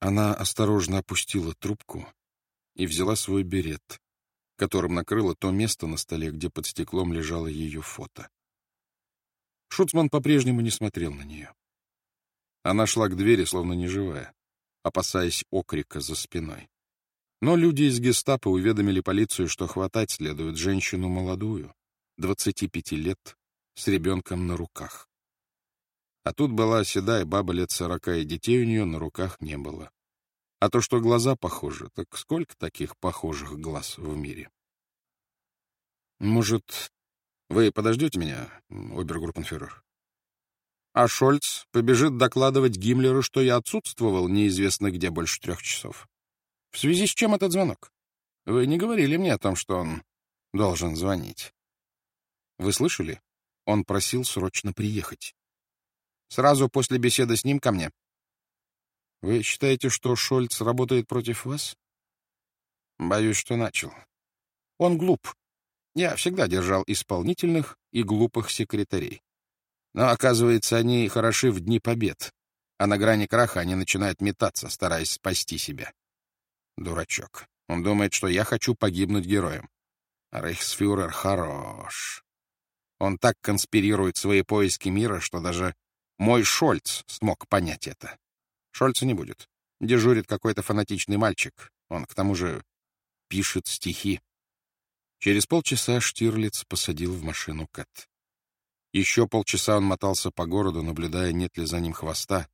Она осторожно опустила трубку и взяла свой берет, которым накрыла то место на столе, где под стеклом лежало ее фото. Шуцман по-прежнему не смотрел на нее. Она шла к двери, словно неживая, опасаясь окрика за спиной. Но люди из гестапо уведомили полицию, что хватать следует женщину молодую, 25 лет, с ребенком на руках. А тут была седая баба лет сорока, и детей у нее на руках не было. А то, что глаза похожи, так сколько таких похожих глаз в мире? Может, вы подождете меня, обергруппенфюрер? А Шольц побежит докладывать Гиммлеру, что я отсутствовал неизвестно где больше трех часов. В связи с чем этот звонок? Вы не говорили мне о том, что он должен звонить. Вы слышали? Он просил срочно приехать. Сразу после беседы с ним ко мне. Вы считаете, что Шольц работает против вас? Боюсь, что начал. Он глуп. Я всегда держал исполнительных и глупых секретарей. Но, оказывается, они хороши в дни побед, а на грани краха они начинают метаться, стараясь спасти себя. Дурачок. Он думает, что я хочу погибнуть героем. Рейхсфюрер хорош. Он так конспирирует свои поиски мира, что даже мой Шольц смог понять это. Шольца не будет. Дежурит какой-то фанатичный мальчик. Он, к тому же, пишет стихи. Через полчаса Штирлиц посадил в машину Кэт. Еще полчаса он мотался по городу, наблюдая, нет ли за ним хвоста,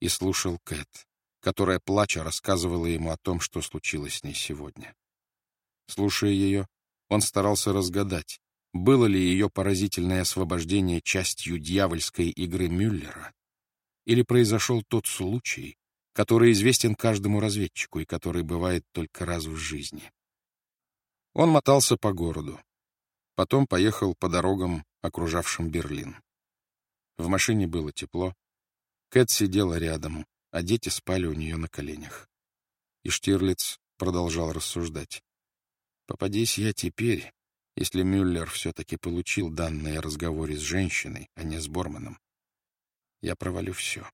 и слушал Кэт, которая, плача, рассказывала ему о том, что случилось с ней сегодня. Слушая ее, он старался разгадать, было ли ее поразительное освобождение частью дьявольской игры Мюллера, или произошел тот случай, который известен каждому разведчику и который бывает только раз в жизни. Он мотался по городу, потом поехал по дорогам, окружавшим Берлин. В машине было тепло, Кэт сидела рядом, а дети спали у нее на коленях. И Штирлиц продолжал рассуждать. «Попадись я теперь, если Мюллер все-таки получил данные о разговоре с женщиной, а не с Борманом. Я провалю все.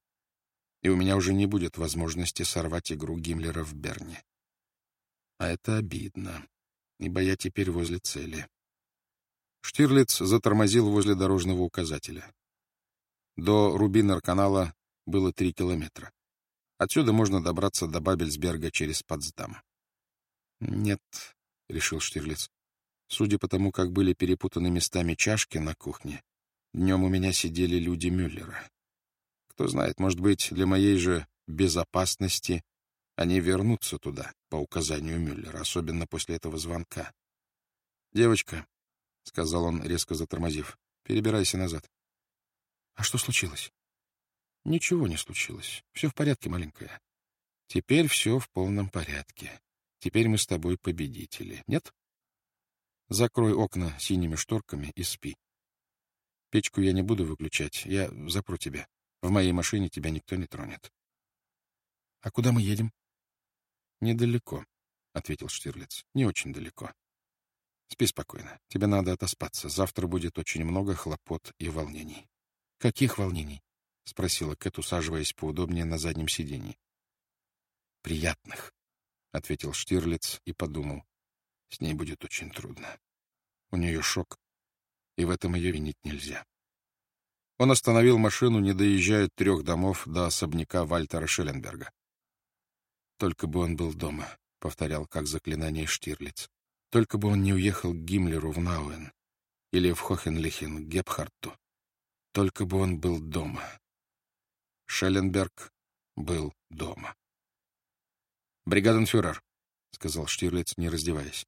И у меня уже не будет возможности сорвать игру Гиммлера в Берне. А это обидно, ибо я теперь возле цели. Штирлиц затормозил возле дорожного указателя. До Рубинер-канала было три километра. Отсюда можно добраться до Бабельсберга через Потсдам. «Нет», — решил Штирлиц, Судя по тому, как были перепутаны местами чашки на кухне, днем у меня сидели люди Мюллера. Кто знает, может быть, для моей же безопасности они вернутся туда, по указанию Мюллера, особенно после этого звонка. «Девочка», — сказал он, резко затормозив, — «перебирайся назад». «А что случилось?» «Ничего не случилось. Все в порядке, маленькая. Теперь все в полном порядке. Теперь мы с тобой победители. Нет?» Закрой окна синими шторками и спи. Печку я не буду выключать, я запру тебя. В моей машине тебя никто не тронет. — А куда мы едем? — Недалеко, — ответил Штирлиц. — Не очень далеко. Спи спокойно. Тебе надо отоспаться. Завтра будет очень много хлопот и волнений. — Каких волнений? — спросила Кэт, усаживаясь поудобнее на заднем сиденье. — Приятных, — ответил Штирлиц и подумал. С ней будет очень трудно. У нее шок, и в этом ее винить нельзя. Он остановил машину, не доезжая трех домов до особняка Вальтера Шелленберга. «Только бы он был дома», — повторял как заклинание Штирлиц. «Только бы он не уехал к Гиммлеру в Науэн или в Хохенлихен к Гепхарту. Только бы он был дома». Шелленберг был дома. «Бригаденфюрер», — сказал Штирлиц, не раздеваясь.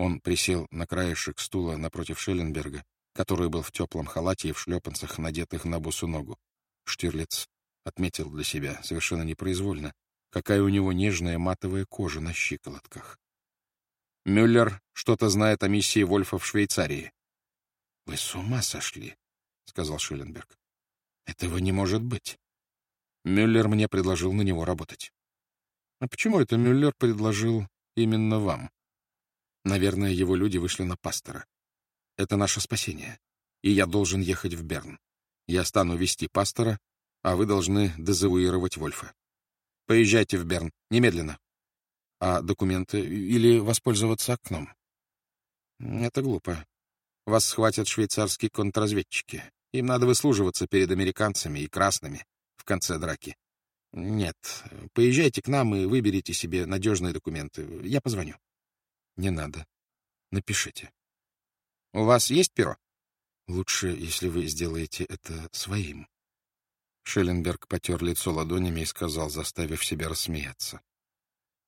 Он присел на краешек стула напротив Шелленберга, который был в теплом халате и в шлепанцах, надетых на босу ногу. Штирлиц отметил для себя, совершенно непроизвольно, какая у него нежная матовая кожа на щиколотках. «Мюллер что-то знает о миссии Вольфа в Швейцарии». «Вы с ума сошли», — сказал Шелленберг. «Этого не может быть». Мюллер мне предложил на него работать. «А почему это Мюллер предложил именно вам?» Наверное, его люди вышли на пастора. Это наше спасение. И я должен ехать в Берн. Я стану вести пастора, а вы должны дезавуировать Вольфа. Поезжайте в Берн. Немедленно. А документы? Или воспользоваться окном? Это глупо. Вас схватят швейцарские контрразведчики. Им надо выслуживаться перед американцами и красными в конце драки. Нет, поезжайте к нам и выберите себе надежные документы. Я позвоню. Не надо. Напишите. У вас есть перо? Лучше, если вы сделаете это своим. Шелленберг потер лицо ладонями и сказал, заставив себя рассмеяться.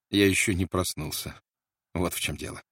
Я еще не проснулся. Вот в чем дело.